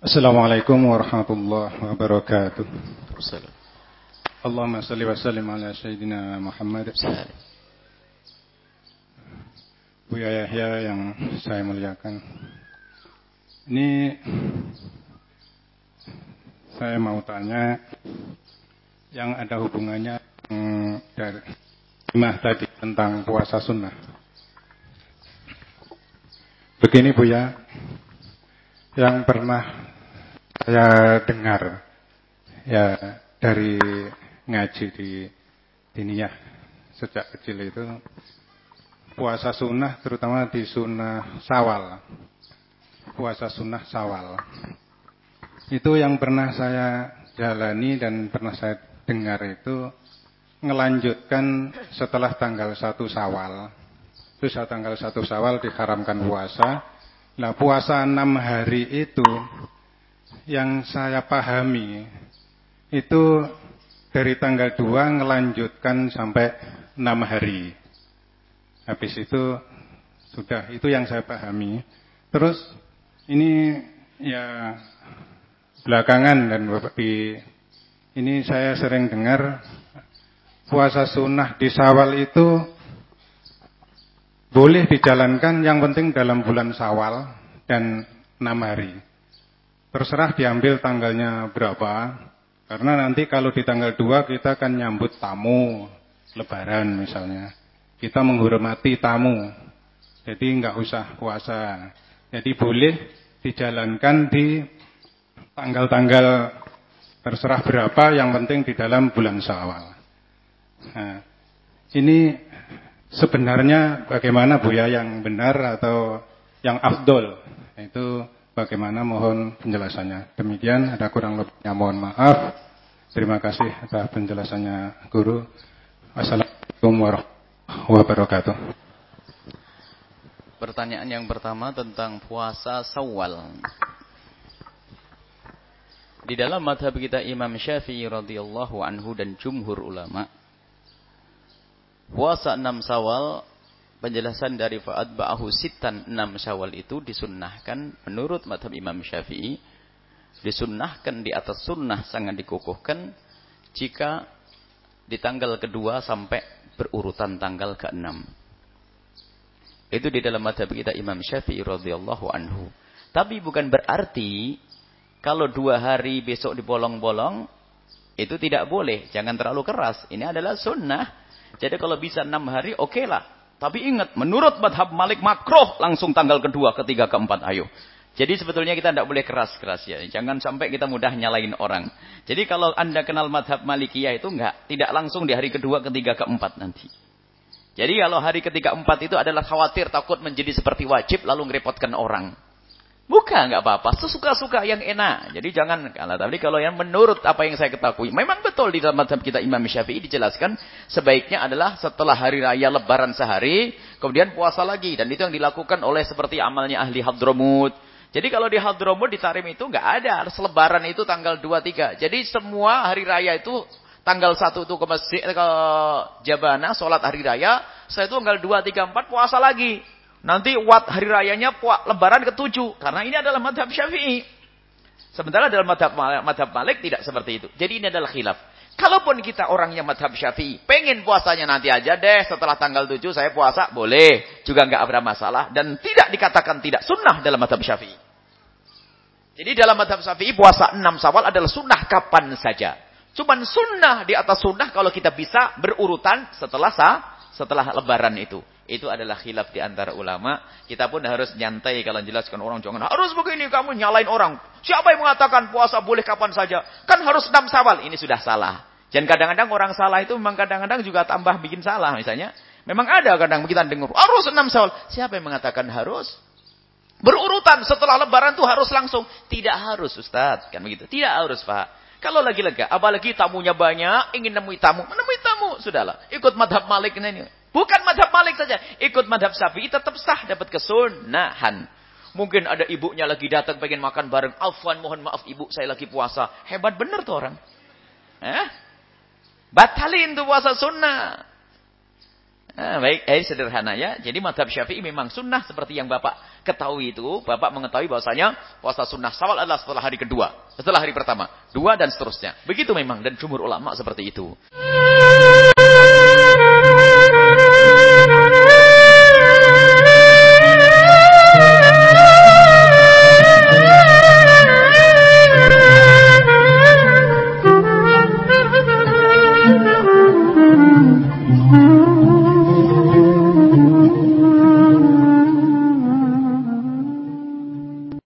Assalamualaikum warahmatullahi wabarakatuh. Allahumma salli wa sallim ala Sayyidina Muhammad. Buya Yahya yang saya muliakan. Ini saya mau tanya yang ada hubungannya dari Imah tadi tentang puasa sunnah. Begini Bu ya, yang pernah saya dengar. Ya dari ngaji di diniyah sejak kecil itu puasa sunnah terutama di sunnah sawal. Puasa sunnah sawal. Itu yang pernah saya jalani dan pernah saya dengar itu ngelanjutkan setelah tanggal satu sawal. Itu tanggal satu sawal diharamkan puasa. Nah puasa enam hari itu yang saya pahami itu dari tanggal 2 ngelanjutkan sampai 6 hari. Habis itu sudah itu yang saya pahami. Terus ini ya belakangan dan di ini saya sering dengar puasa sunnah di Sawal itu boleh dijalankan yang penting dalam bulan Sawal dan 6 hari. Terserah diambil tanggalnya berapa. Karena nanti kalau di tanggal 2 kita akan nyambut tamu lebaran misalnya. Kita menghormati tamu. Jadi nggak usah puasa. Jadi boleh dijalankan di tanggal-tanggal terserah berapa yang penting di dalam bulan Syawal. Nah, ini sebenarnya bagaimana Bu ya yang benar atau yang afdol? Itu Bagaimana mohon penjelasannya. Demikian ada kurang lebihnya mohon maaf. Terima kasih atas penjelasannya guru. Assalamualaikum warahmatullahi wabarakatuh. Pertanyaan yang pertama tentang puasa Sawal. Di dalam madhab kita Imam Syafi'i radhiyallahu anhu dan jumhur ulama, puasa 6 Sawal penjelasan dari Fa'ad Ba'ahu Sitan 6 Syawal itu disunnahkan menurut madhab Imam Syafi'i disunnahkan di atas sunnah sangat dikukuhkan jika di tanggal kedua sampai berurutan tanggal ke-6. Itu di dalam madhab kita Imam Syafi'i radhiyallahu anhu. Tapi bukan berarti kalau dua hari besok dibolong-bolong itu tidak boleh. Jangan terlalu keras. Ini adalah sunnah. Jadi kalau bisa enam hari, oke okay lah. Tapi ingat, menurut madhab Malik makroh langsung tanggal kedua, ketiga, keempat. Ayo. Jadi sebetulnya kita tidak boleh keras-keras ya. Jangan sampai kita mudah nyalain orang. Jadi kalau anda kenal madhab Malikiyah itu enggak. Tidak langsung di hari kedua, ketiga, keempat nanti. Jadi kalau hari ketiga, empat itu adalah khawatir takut menjadi seperti wajib lalu ngerepotkan orang. Bukan, nggak apa-apa. Sesuka-suka yang enak. Jadi jangan kalah. Tapi kalau yang menurut apa yang saya ketahui. Memang betul di dalam madhab kita Imam Syafi'i dijelaskan. Sebaiknya adalah setelah hari raya lebaran sehari. Kemudian puasa lagi. Dan itu yang dilakukan oleh seperti amalnya ahli Hadramut. Jadi kalau di Hadramut di Tarim itu nggak ada. Selebaran itu tanggal 2-3. Jadi semua hari raya itu tanggal 1 itu ke masjid, ke Jabana. Sholat hari raya. Setelah itu tanggal 2, 3, 4 puasa lagi. Nanti wat hari rayanya puak lebaran ketujuh. Karena ini adalah madhab syafi'i. Sementara dalam madhab, madhab malik tidak seperti itu. Jadi ini adalah khilaf. Kalaupun kita orang yang madhab syafi'i. Pengen puasanya nanti aja deh. Setelah tanggal tujuh saya puasa. Boleh. Juga nggak ada masalah. Dan tidak dikatakan tidak sunnah dalam madhab syafi'i. Jadi dalam madhab syafi'i puasa enam sawal adalah sunnah kapan saja. Cuman sunnah di atas sunnah kalau kita bisa berurutan setelah sah, setelah lebaran itu. Itu adalah khilaf di antara ulama. Kita pun harus nyantai kalau jelaskan orang. Jangan harus begini kamu nyalain orang. Siapa yang mengatakan puasa boleh kapan saja? Kan harus enam sawal. Ini sudah salah. Dan kadang-kadang orang salah itu memang kadang-kadang juga tambah bikin salah. Misalnya, memang ada kadang kita dengar. Harus enam sawal. Siapa yang mengatakan harus? Berurutan setelah lebaran itu harus langsung. Tidak harus Ustaz. Kan begitu. Tidak harus Pak. Kalau lagi lega, apalagi tamunya banyak, ingin nemui tamu, menemui tamu, sudahlah. Ikut madhab malik ini. Bukan madhab Malik saja. Ikut madhab Syafi'i tetap sah dapat kesunahan. Mungkin ada ibunya lagi datang pengen makan bareng. Afwan mohon maaf ibu saya lagi puasa. Hebat benar tuh orang. Eh? Batalin tuh puasa sunnah. Nah, baik, eh sederhana ya. Jadi madhab syafi'i memang sunnah seperti yang Bapak ketahui itu. Bapak mengetahui bahwasanya puasa sunnah sawal adalah setelah hari kedua. Setelah hari pertama. Dua dan seterusnya. Begitu memang. Dan jumhur ulama seperti itu.